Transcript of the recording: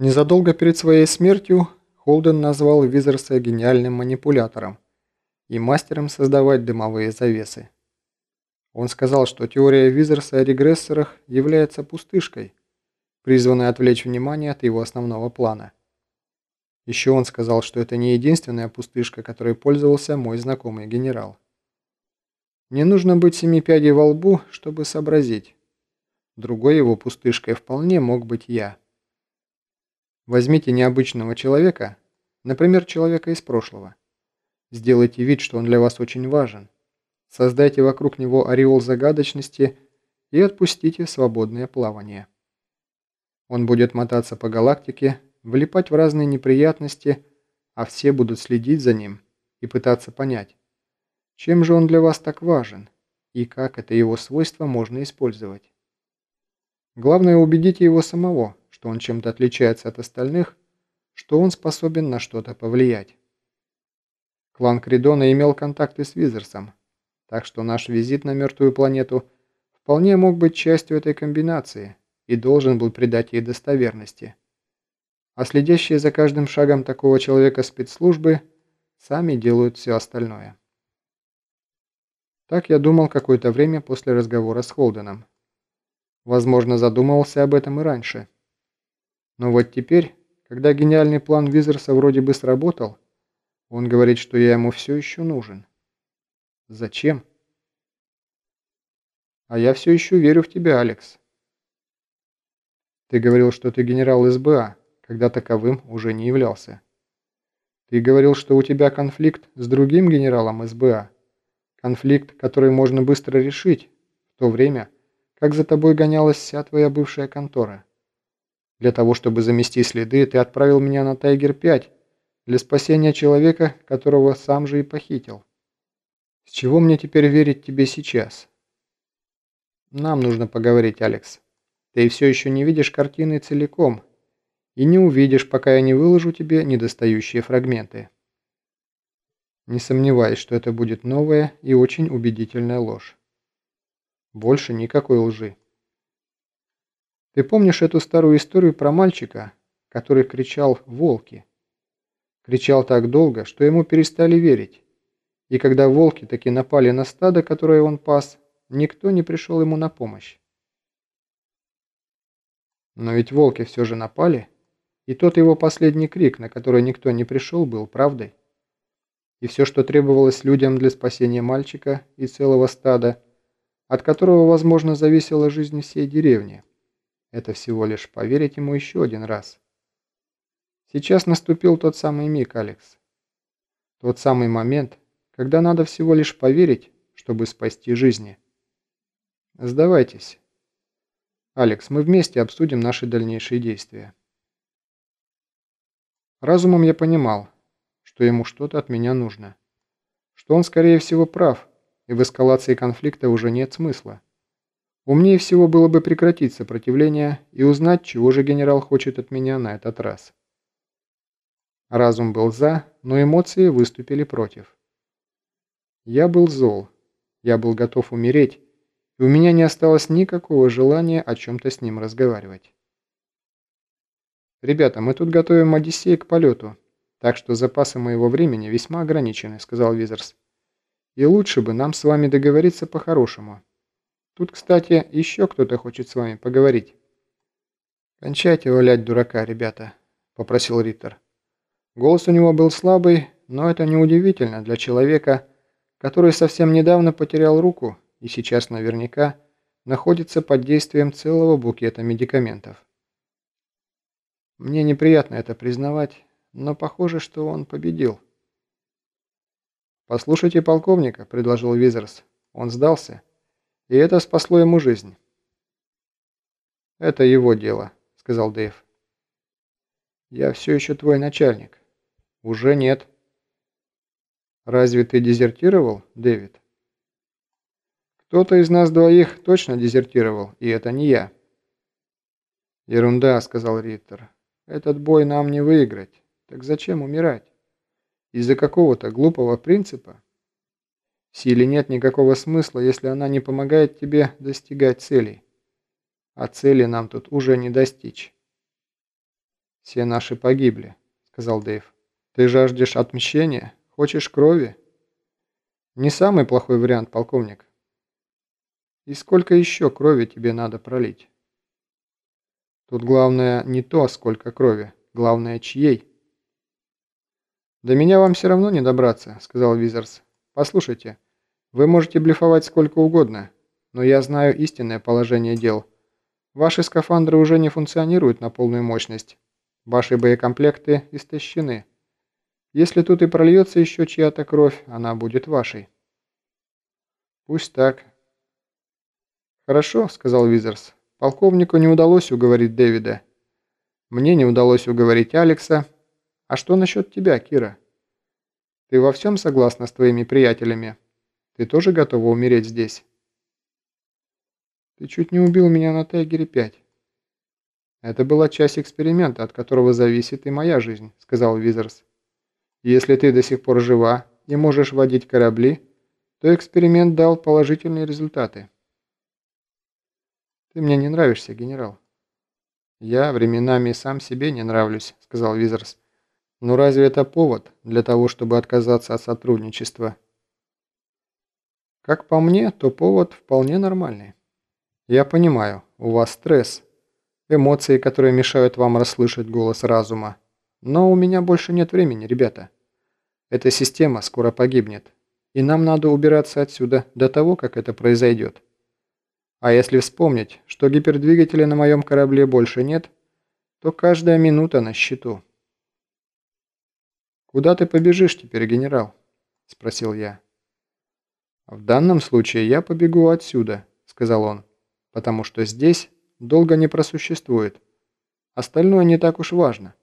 Незадолго перед своей смертью Холден назвал Визерса гениальным манипулятором и мастером создавать дымовые завесы. Он сказал, что теория Визерса о регрессорах является пустышкой, призванной отвлечь внимание от его основного плана. Еще он сказал, что это не единственная пустышка, которой пользовался мой знакомый генерал. Не нужно быть семи пядей во лбу, чтобы сообразить. Другой его пустышкой вполне мог быть я. Возьмите необычного человека, например, человека из прошлого. Сделайте вид, что он для вас очень важен. Создайте вокруг него ореол загадочности и отпустите свободное плавание. Он будет мотаться по галактике, влипать в разные неприятности, а все будут следить за ним и пытаться понять, чем же он для вас так важен и как это его свойство можно использовать. Главное убедите его самого – что он чем-то отличается от остальных, что он способен на что-то повлиять. Клан Кридона имел контакты с Визерсом, так что наш визит на мертвую планету вполне мог быть частью этой комбинации и должен был придать ей достоверности. А следящие за каждым шагом такого человека спецслужбы сами делают все остальное. Так я думал какое-то время после разговора с Холденом. Возможно, задумывался об этом и раньше. Но вот теперь, когда гениальный план Визерса вроде бы сработал, он говорит, что я ему все еще нужен. Зачем? А я все еще верю в тебя, Алекс. Ты говорил, что ты генерал СБА, когда таковым уже не являлся. Ты говорил, что у тебя конфликт с другим генералом СБА. Конфликт, который можно быстро решить, в то время, как за тобой гонялась вся твоя бывшая контора. Для того, чтобы замести следы, ты отправил меня на Тайгер-5 для спасения человека, которого сам же и похитил. С чего мне теперь верить тебе сейчас? Нам нужно поговорить, Алекс. Ты все еще не видишь картины целиком. И не увидишь, пока я не выложу тебе недостающие фрагменты. Не сомневаюсь, что это будет новая и очень убедительная ложь. Больше никакой лжи. Ты помнишь эту старую историю про мальчика, который кричал «волки»? Кричал так долго, что ему перестали верить. И когда волки таки напали на стадо, которое он пас, никто не пришел ему на помощь. Но ведь волки все же напали, и тот его последний крик, на который никто не пришел, был правдой. И все, что требовалось людям для спасения мальчика и целого стада, от которого, возможно, зависела жизнь всей деревни – это всего лишь поверить ему еще один раз. Сейчас наступил тот самый миг, Алекс. Тот самый момент, когда надо всего лишь поверить, чтобы спасти жизни. Сдавайтесь. Алекс, мы вместе обсудим наши дальнейшие действия. Разумом я понимал, что ему что-то от меня нужно. Что он, скорее всего, прав, и в эскалации конфликта уже нет смысла. Умнее всего было бы прекратить сопротивление и узнать, чего же генерал хочет от меня на этот раз. Разум был за, но эмоции выступили против. Я был зол, я был готов умереть, и у меня не осталось никакого желания о чем-то с ним разговаривать. «Ребята, мы тут готовим Одиссей к полету, так что запасы моего времени весьма ограничены», — сказал Визерс. «И лучше бы нам с вами договориться по-хорошему». Тут, кстати, еще кто-то хочет с вами поговорить». «Кончайте валять дурака, ребята», — попросил Риттер. Голос у него был слабый, но это неудивительно для человека, который совсем недавно потерял руку и сейчас наверняка находится под действием целого букета медикаментов. Мне неприятно это признавать, но похоже, что он победил. «Послушайте полковника», — предложил Визерс. «Он сдался». И это спасло ему жизнь. «Это его дело», — сказал Дэйв. «Я все еще твой начальник». «Уже нет». «Разве ты дезертировал, Дэвид?» «Кто-то из нас двоих точно дезертировал, и это не я». «Ерунда», — сказал Риттер. «Этот бой нам не выиграть. Так зачем умирать? Из-за какого-то глупого принципа?» Силе нет никакого смысла, если она не помогает тебе достигать целей. А цели нам тут уже не достичь. «Все наши погибли», — сказал Дэйв. «Ты жаждешь отмщения? Хочешь крови?» «Не самый плохой вариант, полковник». «И сколько еще крови тебе надо пролить?» «Тут главное не то, сколько крови, главное, чьей». «До меня вам все равно не добраться», — сказал Визерс. «Послушайте, вы можете блефовать сколько угодно, но я знаю истинное положение дел. Ваши скафандры уже не функционируют на полную мощность. Ваши боекомплекты истощены. Если тут и прольется еще чья-то кровь, она будет вашей». «Пусть так». «Хорошо», — сказал Визерс. «Полковнику не удалось уговорить Дэвида. Мне не удалось уговорить Алекса. А что насчет тебя, Кира? Ты во всем согласна с твоими приятелями? Ты тоже готова умереть здесь?» «Ты чуть не убил меня на Тайгере-5». «Это была часть эксперимента, от которого зависит и моя жизнь», — сказал Визерс. «Если ты до сих пор жива и можешь водить корабли, то эксперимент дал положительные результаты». «Ты мне не нравишься, генерал». «Я временами сам себе не нравлюсь», — сказал Визерс. «Но разве это повод для того, чтобы отказаться от сотрудничества?» «Как по мне, то повод вполне нормальный. Я понимаю, у вас стресс, эмоции, которые мешают вам расслышать голос разума. Но у меня больше нет времени, ребята. Эта система скоро погибнет, и нам надо убираться отсюда до того, как это произойдет. А если вспомнить, что гипердвигателя на моем корабле больше нет, то каждая минута на счету. «Куда ты побежишь теперь, генерал?» – спросил я. «В данном случае я побегу отсюда», – сказал он, – «потому что здесь долго не просуществует. Остальное не так уж важно».